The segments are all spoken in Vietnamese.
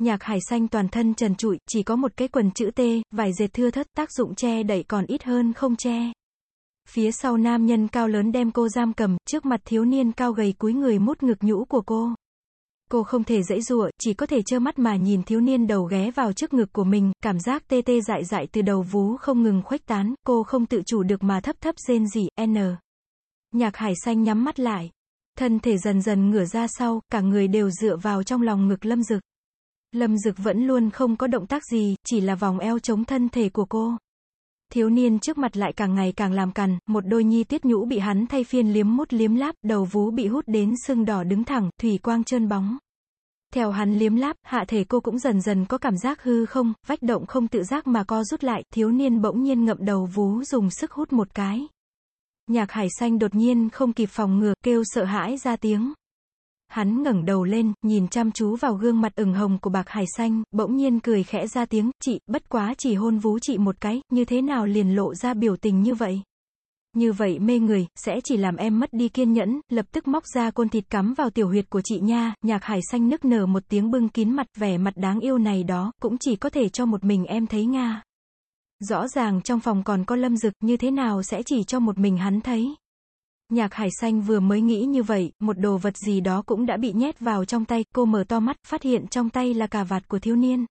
Nhạc hải xanh toàn thân trần trụi, chỉ có một cái quần chữ T, vải dệt thưa thất, tác dụng che đẩy còn ít hơn không che. Phía sau nam nhân cao lớn đem cô giam cầm, trước mặt thiếu niên cao gầy cúi người mút ngực nhũ của cô. Cô không thể dãy dụa, chỉ có thể trơ mắt mà nhìn thiếu niên đầu ghé vào trước ngực của mình, cảm giác tê tê dại dại từ đầu vú không ngừng khuếch tán, cô không tự chủ được mà thấp thấp rên rỉ, n. Nhạc hải xanh nhắm mắt lại. Thân thể dần dần ngửa ra sau, cả người đều dựa vào trong lòng ngực lâm dực. Lâm dực vẫn luôn không có động tác gì, chỉ là vòng eo chống thân thể của cô. Thiếu niên trước mặt lại càng ngày càng làm cằn, một đôi nhi tiết nhũ bị hắn thay phiên liếm mút liếm láp, đầu vú bị hút đến sưng đỏ đứng thẳng, thủy quang trơn bóng. Theo hắn liếm láp, hạ thể cô cũng dần dần có cảm giác hư không, vách động không tự giác mà co rút lại, thiếu niên bỗng nhiên ngậm đầu vú dùng sức hút một cái. Nhạc hải xanh đột nhiên không kịp phòng ngừa, kêu sợ hãi ra tiếng. Hắn ngẩng đầu lên, nhìn chăm chú vào gương mặt ửng hồng của bạc hải xanh, bỗng nhiên cười khẽ ra tiếng, chị, bất quá chỉ hôn vú chị một cái, như thế nào liền lộ ra biểu tình như vậy. Như vậy mê người, sẽ chỉ làm em mất đi kiên nhẫn, lập tức móc ra côn thịt cắm vào tiểu huyệt của chị nha, nhạc hải xanh nức nở một tiếng bưng kín mặt, vẻ mặt đáng yêu này đó, cũng chỉ có thể cho một mình em thấy nga. Rõ ràng trong phòng còn có lâm dực, như thế nào sẽ chỉ cho một mình hắn thấy. Nhạc hải xanh vừa mới nghĩ như vậy, một đồ vật gì đó cũng đã bị nhét vào trong tay, cô mở to mắt, phát hiện trong tay là cà vạt của thiếu niên.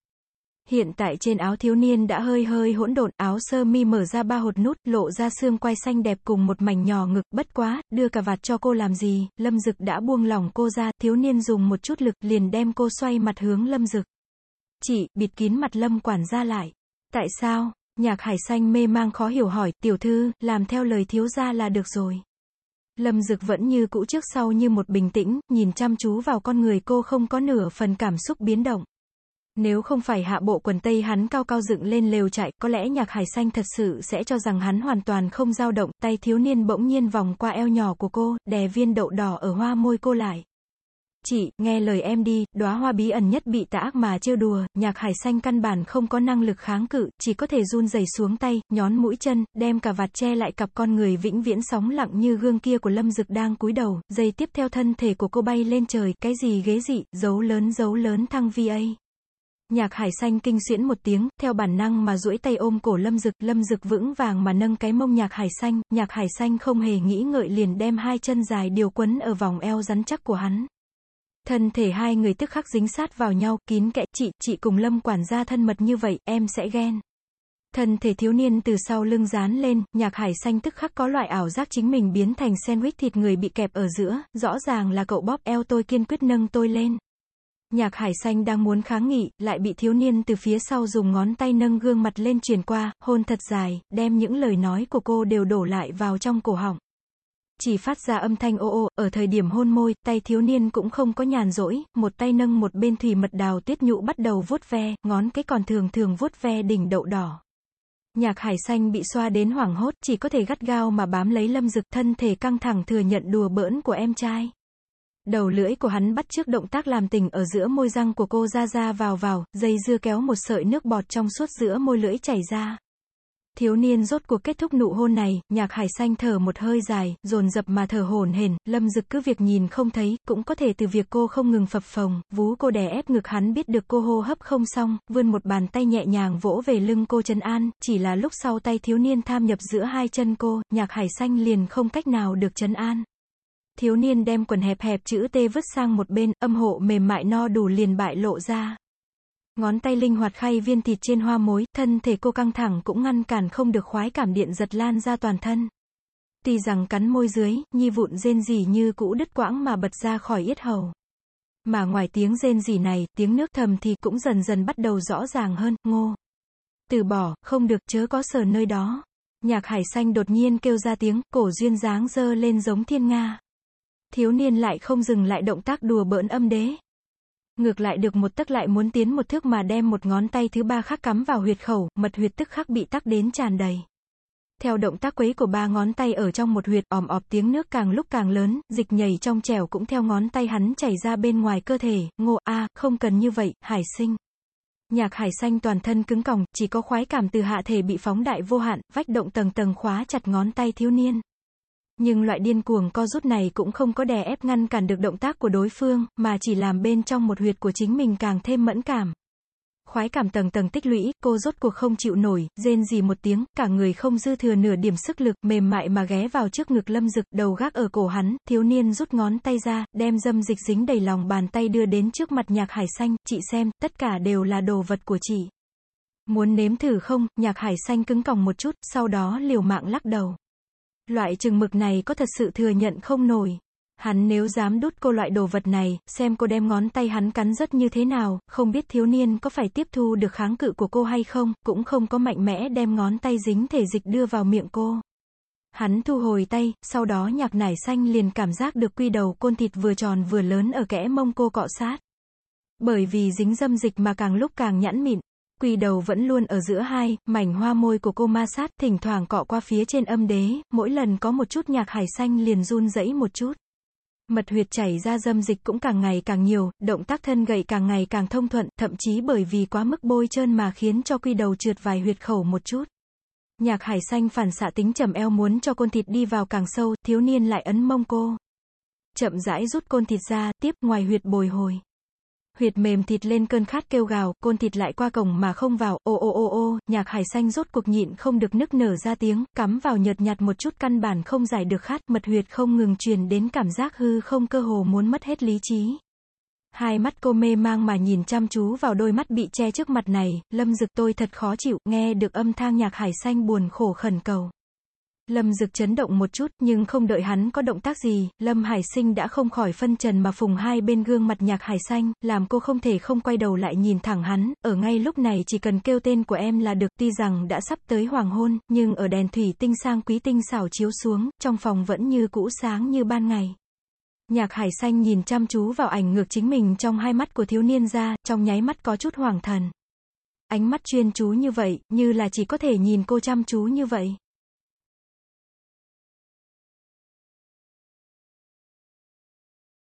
Hiện tại trên áo thiếu niên đã hơi hơi hỗn độn, áo sơ mi mở ra ba hột nút, lộ ra xương quai xanh đẹp cùng một mảnh nhỏ ngực, bất quá, đưa cà vạt cho cô làm gì, lâm dực đã buông lỏng cô ra, thiếu niên dùng một chút lực, liền đem cô xoay mặt hướng lâm dực. Chị, bịt kín mặt lâm quản gia lại. Tại sao? Nhạc hải xanh mê mang khó hiểu hỏi, tiểu thư, làm theo lời thiếu gia là được rồi. Lâm Dực vẫn như cũ trước sau như một bình tĩnh, nhìn chăm chú vào con người cô không có nửa phần cảm xúc biến động. Nếu không phải hạ bộ quần tây hắn cao cao dựng lên lều chạy, có lẽ nhạc hải xanh thật sự sẽ cho rằng hắn hoàn toàn không dao động, tay thiếu niên bỗng nhiên vòng qua eo nhỏ của cô, đè viên đậu đỏ ở hoa môi cô lại. Chị, nghe lời em đi, đóa hoa bí ẩn nhất bị tà ác mà trêu đùa, nhạc hải xanh căn bản không có năng lực kháng cự, chỉ có thể run rẩy xuống tay, nhón mũi chân, đem cả vạt che lại cặp con người vĩnh viễn sóng lặng như gương kia của lâm dực đang cúi đầu, giây tiếp theo thân thể của cô bay lên trời, cái gì ghế dị, dấu lớn dấu lớn thăng VA. Nhạc hải xanh kinh xuyễn một tiếng, theo bản năng mà duỗi tay ôm cổ lâm dực, lâm dực vững vàng mà nâng cái mông nhạc hải xanh, nhạc hải xanh không hề nghĩ ngợi liền đem hai chân dài điều quấn ở vòng eo rắn chắc của hắn. Thân thể hai người tức khắc dính sát vào nhau, kín kẽ, chị, chị cùng lâm quản gia thân mật như vậy, em sẽ ghen. Thân thể thiếu niên từ sau lưng dán lên, nhạc hải xanh tức khắc có loại ảo giác chính mình biến thành sandwich thịt người bị kẹp ở giữa, rõ ràng là cậu bóp eo tôi kiên quyết nâng tôi lên. Nhạc hải xanh đang muốn kháng nghị, lại bị thiếu niên từ phía sau dùng ngón tay nâng gương mặt lên truyền qua, hôn thật dài, đem những lời nói của cô đều đổ lại vào trong cổ họng. Chỉ phát ra âm thanh ô ô, ở thời điểm hôn môi, tay thiếu niên cũng không có nhàn rỗi, một tay nâng một bên thủy mật đào tuyết nhũ bắt đầu vuốt ve, ngón cái còn thường thường vuốt ve đỉnh đậu đỏ. Nhạc hải xanh bị xoa đến hoảng hốt, chỉ có thể gắt gao mà bám lấy lâm dực thân thể căng thẳng thừa nhận đùa bỡn của em trai. Đầu lưỡi của hắn bắt trước động tác làm tình ở giữa môi răng của cô ra ra vào vào, dây dưa kéo một sợi nước bọt trong suốt giữa môi lưỡi chảy ra. Thiếu niên rốt cuộc kết thúc nụ hôn này, nhạc hải xanh thở một hơi dài, dồn dập mà thở hổn hển, lâm dực cứ việc nhìn không thấy, cũng có thể từ việc cô không ngừng phập phồng, vú cô đè ép ngực hắn biết được cô hô hấp không xong, vươn một bàn tay nhẹ nhàng vỗ về lưng cô chân an, chỉ là lúc sau tay thiếu niên tham nhập giữa hai chân cô, nhạc hải xanh liền không cách nào được chân an. Thiếu niên đem quần hẹp hẹp chữ T vứt sang một bên, âm hộ mềm mại no đủ liền bại lộ ra. Ngón tay linh hoạt khay viên thịt trên hoa mối, thân thể cô căng thẳng cũng ngăn cản không được khoái cảm điện giật lan ra toàn thân. Tuy rằng cắn môi dưới, nhi vụn rên rỉ như cũ đứt quãng mà bật ra khỏi yết hầu. Mà ngoài tiếng rên rỉ này, tiếng nước thầm thì cũng dần dần bắt đầu rõ ràng hơn, ngô. Từ bỏ, không được chớ có sờ nơi đó. Nhạc hải xanh đột nhiên kêu ra tiếng, cổ duyên dáng dơ lên giống thiên nga. Thiếu niên lại không dừng lại động tác đùa bỡn âm đế. Ngược lại được một tức lại muốn tiến một thước mà đem một ngón tay thứ ba khác cắm vào huyệt khẩu, mật huyệt tức khắc bị tắc đến tràn đầy. Theo động tác quấy của ba ngón tay ở trong một huyệt, òm ọp tiếng nước càng lúc càng lớn, dịch nhảy trong trẻo cũng theo ngón tay hắn chảy ra bên ngoài cơ thể, ngộ a không cần như vậy, hải sinh. Nhạc hải xanh toàn thân cứng còng, chỉ có khoái cảm từ hạ thể bị phóng đại vô hạn, vách động tầng tầng khóa chặt ngón tay thiếu niên. Nhưng loại điên cuồng co rút này cũng không có đè ép ngăn cản được động tác của đối phương, mà chỉ làm bên trong một huyệt của chính mình càng thêm mẫn cảm. Khoái cảm tầng tầng tích lũy, cô rốt cuộc không chịu nổi, rên gì một tiếng, cả người không dư thừa nửa điểm sức lực, mềm mại mà ghé vào trước ngực lâm dực, đầu gác ở cổ hắn, thiếu niên rút ngón tay ra, đem dâm dịch dính đầy lòng bàn tay đưa đến trước mặt nhạc hải xanh, chị xem, tất cả đều là đồ vật của chị. Muốn nếm thử không, nhạc hải xanh cứng còng một chút, sau đó liều mạng lắc đầu. Loại chừng mực này có thật sự thừa nhận không nổi. Hắn nếu dám đút cô loại đồ vật này, xem cô đem ngón tay hắn cắn rất như thế nào, không biết thiếu niên có phải tiếp thu được kháng cự của cô hay không, cũng không có mạnh mẽ đem ngón tay dính thể dịch đưa vào miệng cô. Hắn thu hồi tay, sau đó nhạc nải xanh liền cảm giác được quy đầu côn thịt vừa tròn vừa lớn ở kẽ mông cô cọ sát. Bởi vì dính dâm dịch mà càng lúc càng nhãn mịn, Quỳ đầu vẫn luôn ở giữa hai, mảnh hoa môi của cô ma sát, thỉnh thoảng cọ qua phía trên âm đế, mỗi lần có một chút nhạc hải xanh liền run rẩy một chút. Mật huyệt chảy ra dâm dịch cũng càng ngày càng nhiều, động tác thân gậy càng ngày càng thông thuận, thậm chí bởi vì quá mức bôi trơn mà khiến cho quy đầu trượt vài huyệt khẩu một chút. Nhạc hải xanh phản xạ tính trầm eo muốn cho côn thịt đi vào càng sâu, thiếu niên lại ấn mông cô. Chậm rãi rút côn thịt ra, tiếp ngoài huyệt bồi hồi huyệt mềm thịt lên cơn khát kêu gào, côn thịt lại qua cổng mà không vào, ô ô ô ô, nhạc hải xanh rốt cuộc nhịn không được nức nở ra tiếng, cắm vào nhợt nhạt một chút căn bản không giải được khát, mật huyệt không ngừng truyền đến cảm giác hư không cơ hồ muốn mất hết lý trí. Hai mắt cô mê mang mà nhìn chăm chú vào đôi mắt bị che trước mặt này, lâm dực tôi thật khó chịu, nghe được âm thang nhạc hải xanh buồn khổ khẩn cầu. Lâm Dực chấn động một chút, nhưng không đợi hắn có động tác gì, Lâm Hải Sinh đã không khỏi phân trần mà phùng hai bên gương mặt nhạc hải xanh, làm cô không thể không quay đầu lại nhìn thẳng hắn, ở ngay lúc này chỉ cần kêu tên của em là được, tuy rằng đã sắp tới hoàng hôn, nhưng ở đèn thủy tinh sang quý tinh xảo chiếu xuống, trong phòng vẫn như cũ sáng như ban ngày. Nhạc hải xanh nhìn chăm chú vào ảnh ngược chính mình trong hai mắt của thiếu niên ra, trong nháy mắt có chút hoàng thần. Ánh mắt chuyên chú như vậy, như là chỉ có thể nhìn cô chăm chú như vậy.